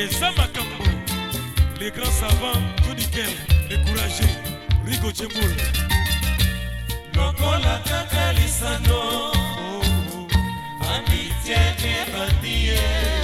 eza makambo le grand savant jonikel lekourage rigo cembol lokola kaka lisano oh, oh, oh. amitié ebandi ye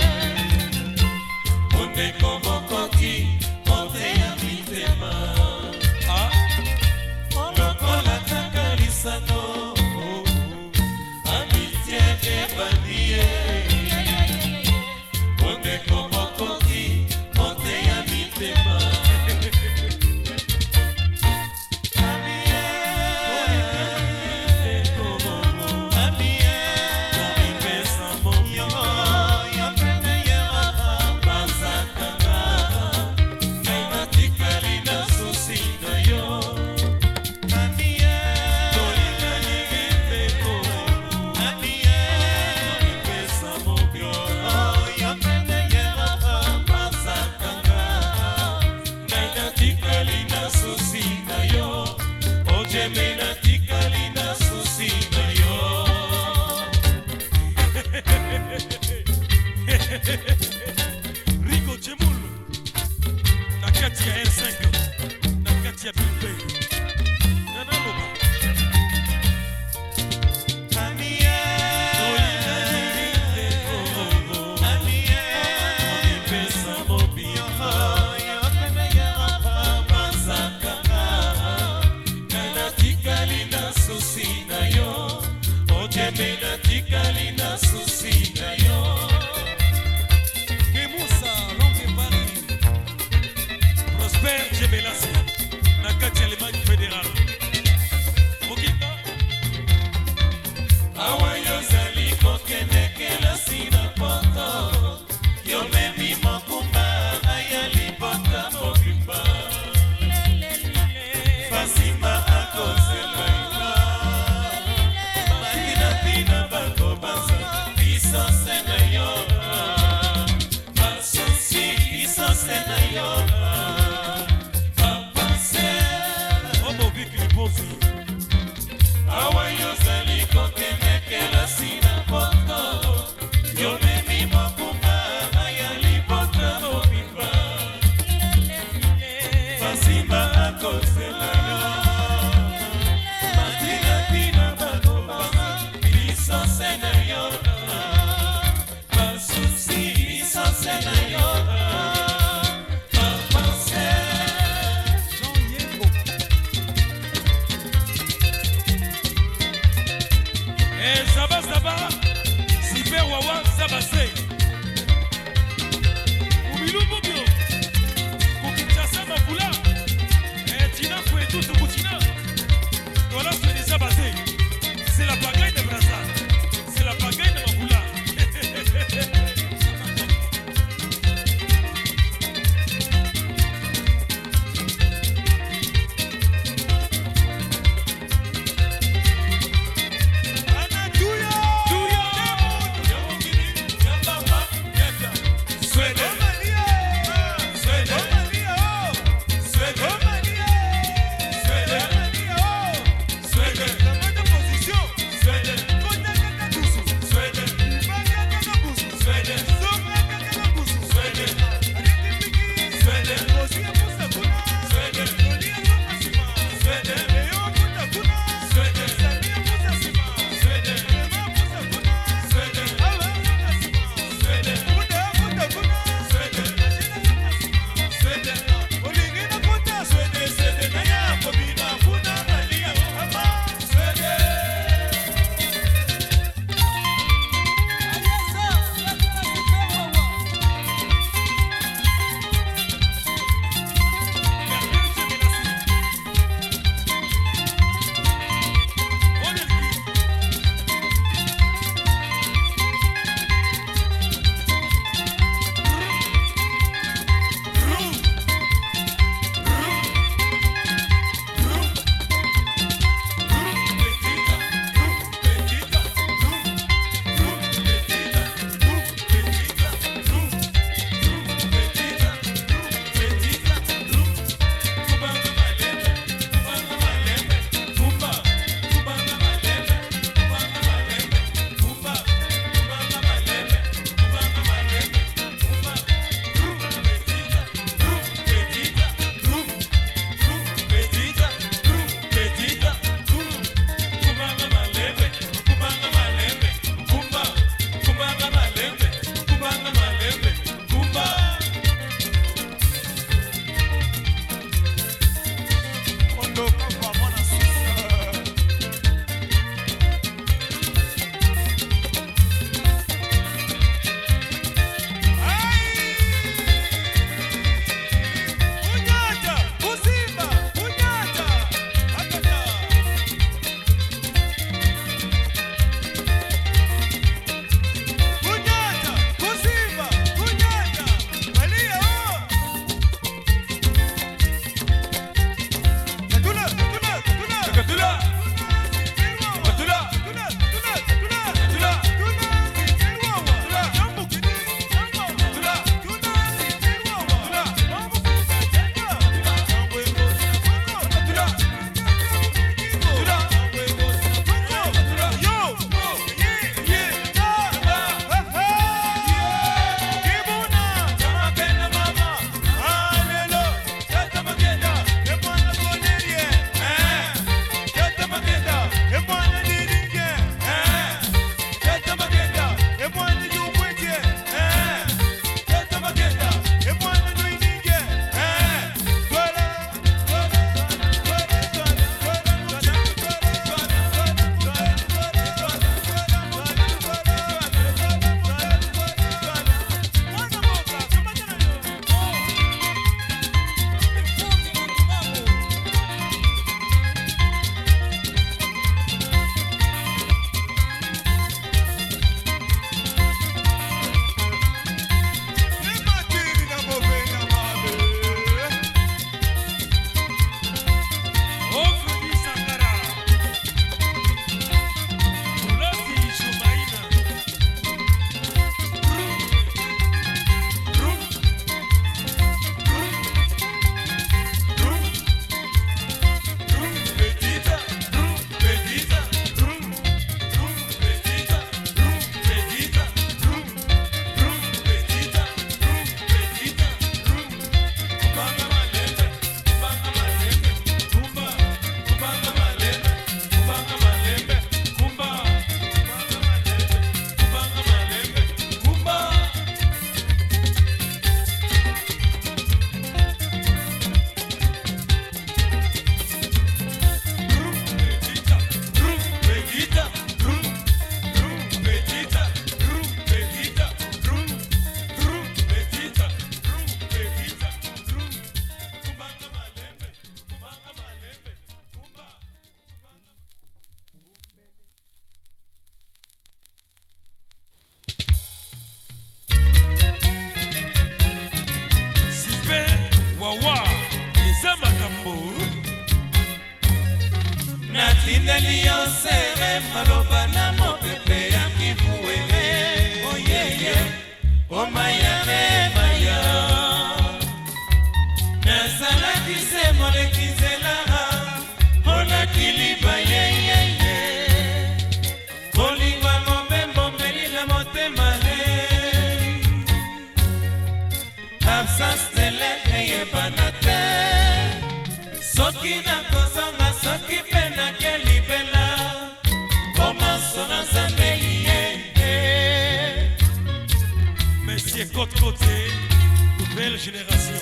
nouvelle génération.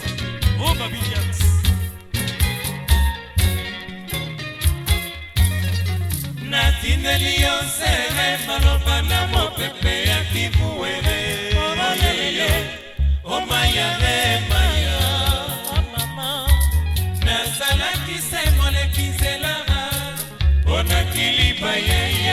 Oh, Baby natindeli yo sere maloba na mopepe ya kibuwere omayare oh, maya eh, ah, nazalaki se moleki nzelaa mpo na kiliba yeye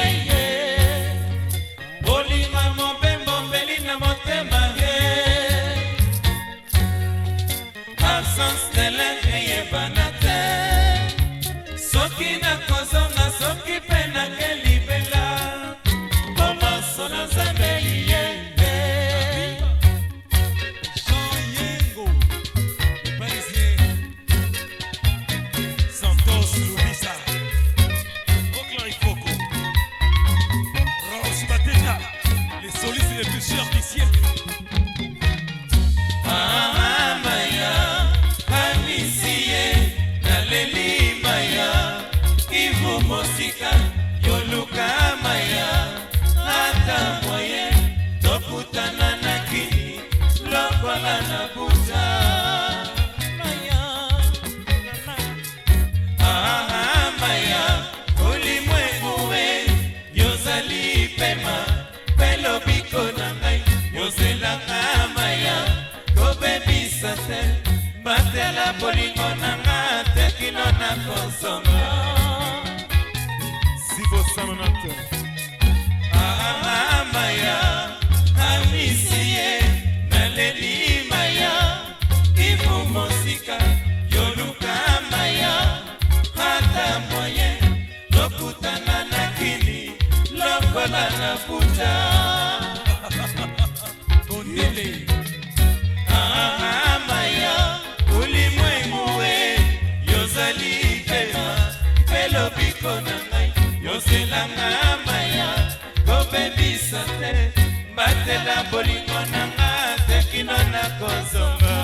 bolingo nanga te kino nakosoma lobiko na ngai yozelanga maya kobebisa te batela bolingo na nga te kino na kozonga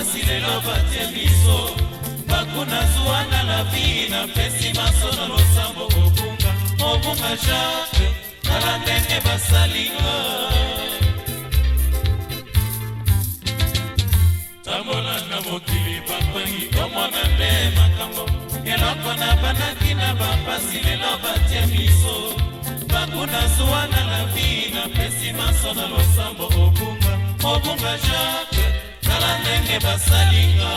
mpasi lelo batie biso bakuna zwana na vi na pesi masono losambo obunga obunga jake tala ndenge basalinga tambola na mokili bakwengi komona nde makambo eloko na banaki na bampasi lelo batie biso bakuna zwana na vi na pesi masono losambo obunga obunga jake ndenge basalinga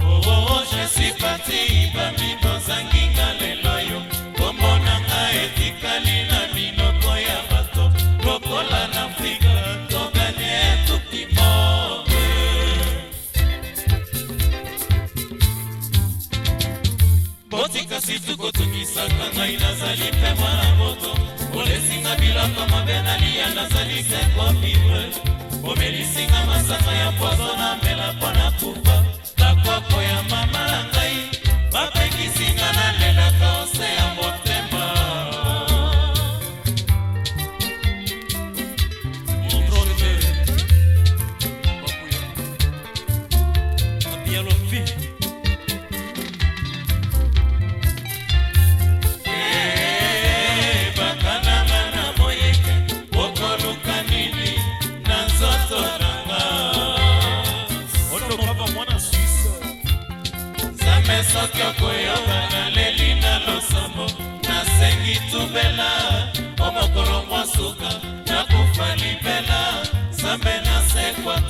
oo oh, oh, oh, jesi pati bami bozanginga lelo yo komonanga etikali na minoko ya bato lokola na afrika togane tukimoke botikasi tukotokisaka ngai nazali mpe mwana moto kolesinga biloko mabe nalia nazali se ko vivre komelisinga masanga ya poizo na mela mpo na kufa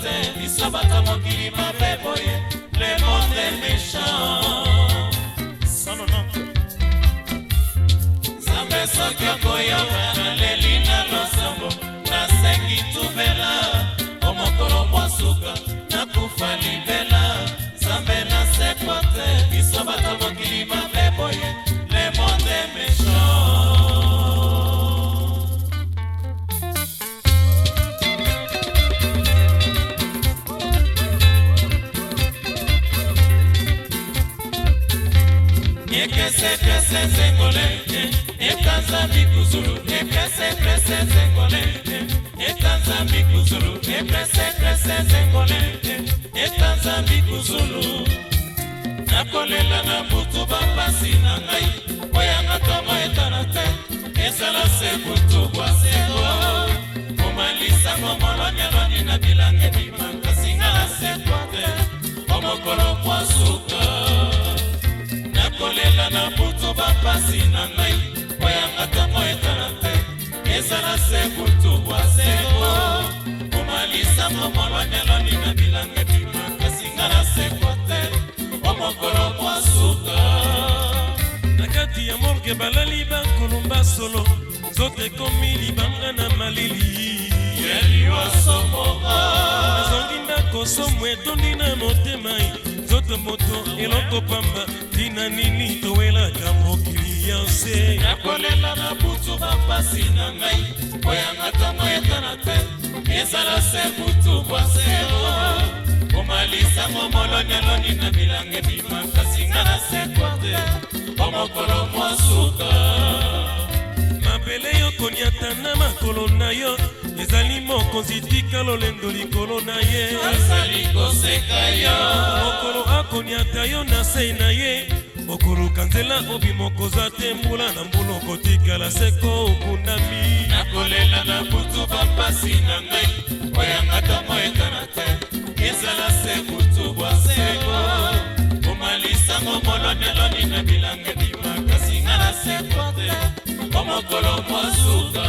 te biso bato mokili mabe boye le monde méchant nzambe soki okoyoka elangi ebima kasinga na setwa te o mokolo kwa suka nakolela na butu bapasi na ngai oyanga ntango etala te ezala se kutu bwa seko komalisango molwaneloni na bilanga ebima kasinga na sekwa te o mokolo kwa suka na kati ya morge balali bakolumba solo nzoto ekomi libanga na malili nazongi ndako somo etondi na motema nzoto moto eloko pamba tina nini towelaka mokili ya nse nakolela na butu bapasi na ngai koyanga ntongo etana te ezala se butu bwaseo omalisango moloneloni na bilanga ebima kasi nga na sekwa te po mokolo mwasuka mabele yokoniata na makolo na yo ezali mokonzi tika lolendo likolo na ye azali koseka yo mokolo akoniaka yo na sei na ye okoluka nzela obima okoza te mbula na mbula okotikala seko okundami nakolela na butu bampasi na ngai oyanga ntongo ekana te ezala se butu bwa seko omalisango moloneloni na bilanga bima kasi nga na seko te omokolo mosuka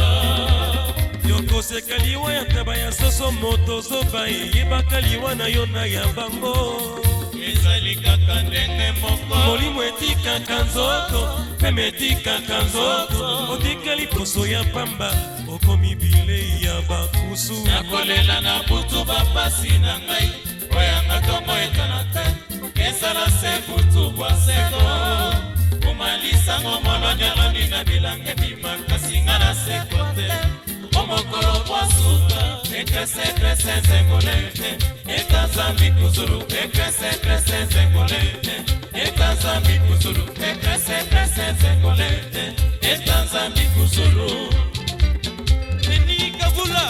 yo koseka liwa ya taba ya soso moto zoba eyebaka liwa na yo na ya bango ezali kaka ndenge moko molimo etikaka nzoto peme etikaka nzoto otikali poso ya pamba okomi bilei ya bakusu nakolela na butu bapasi na ngai oyanga tongo etana te esala se butu bwaseko omalisango molonyaloni na bilange bimakasi nga na seko te mokolo bosuka ekresekrese nzengole te ekazambi kusulu ekresekrese nzengole te ekazambi kusulu ekresekrese nzengole te ekazambi kusulu enikabula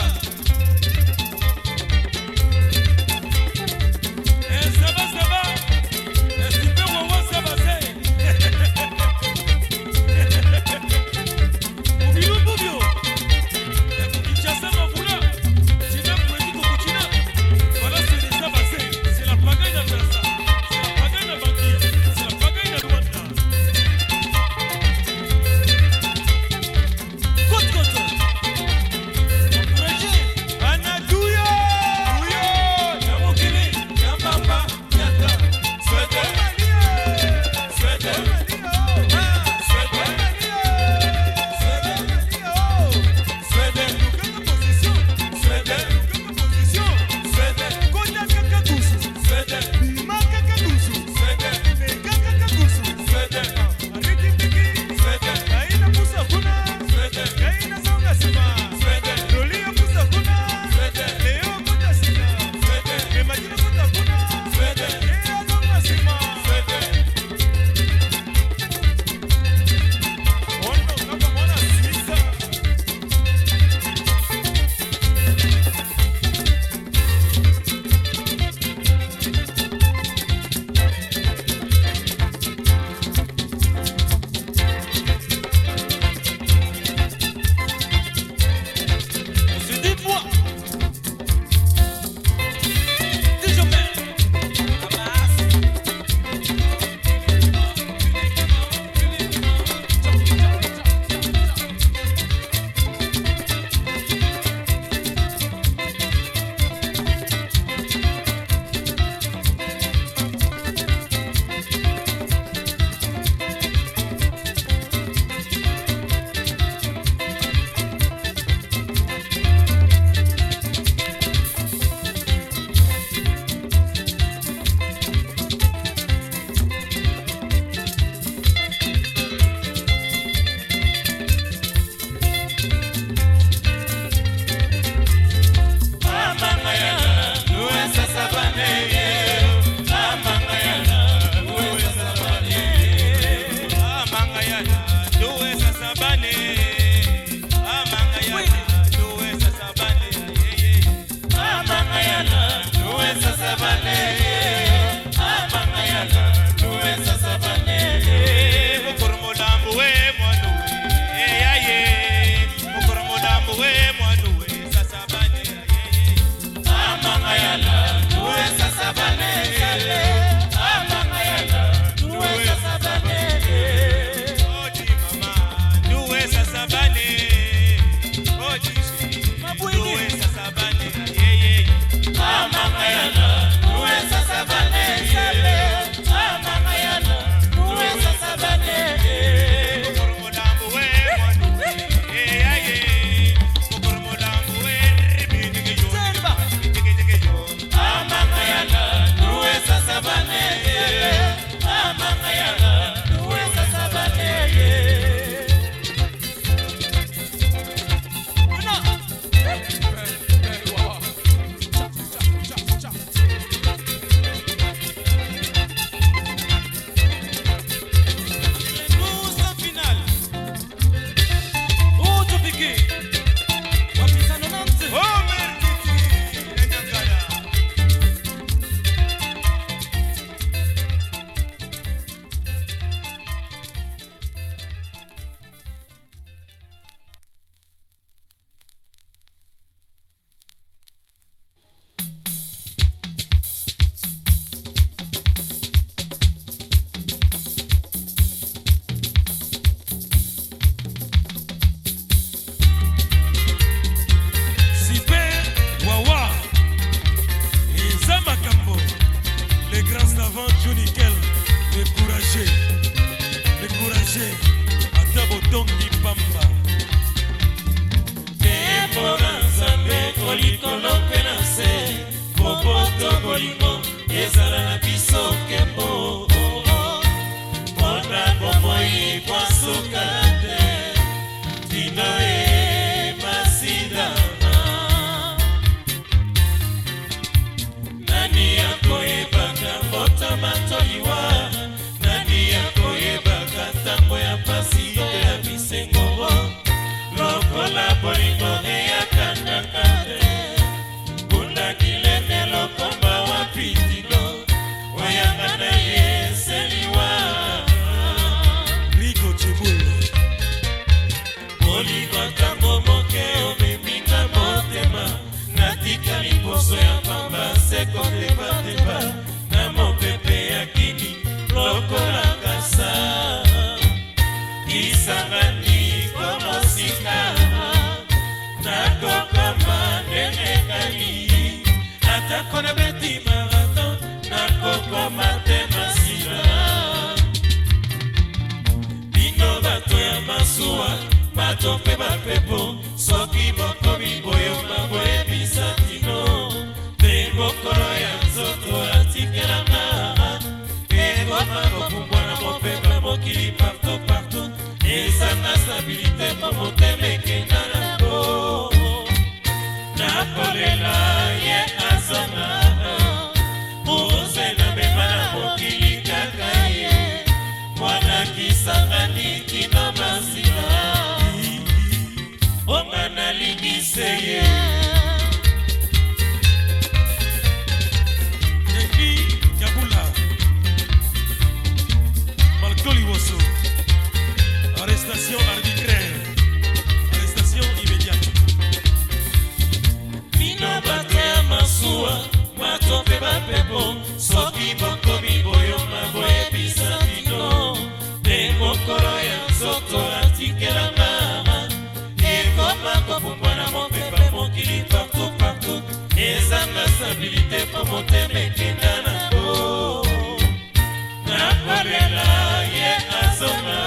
Bye. pepo soki bokomi boyoka boyebisa tino te mokolo ya nzoto atikelanga ekoka kokumbwa na mopepa mokili partout partout ezanga stabilité mpo motema po motema etinda nango nakolela ye azonga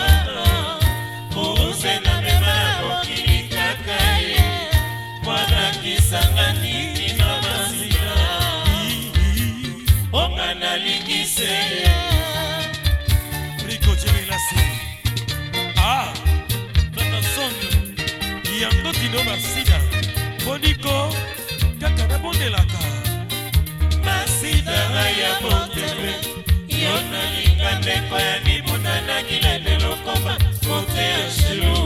buse namema na mokili kaka ye mwanakisanga nini na masina onga nalingise ye rikojelelasi a ah, natasonio yango kino basina moteme yo nalinga ndeko ya libunda nakila lelokoma monte ya shelu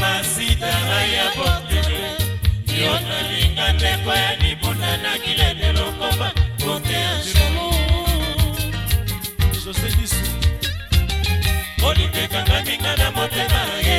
masitara ya boteme yo nalinga ndeko ya libunda nakila lelokoma monte ya shelu josé disu olitekanga minga na motema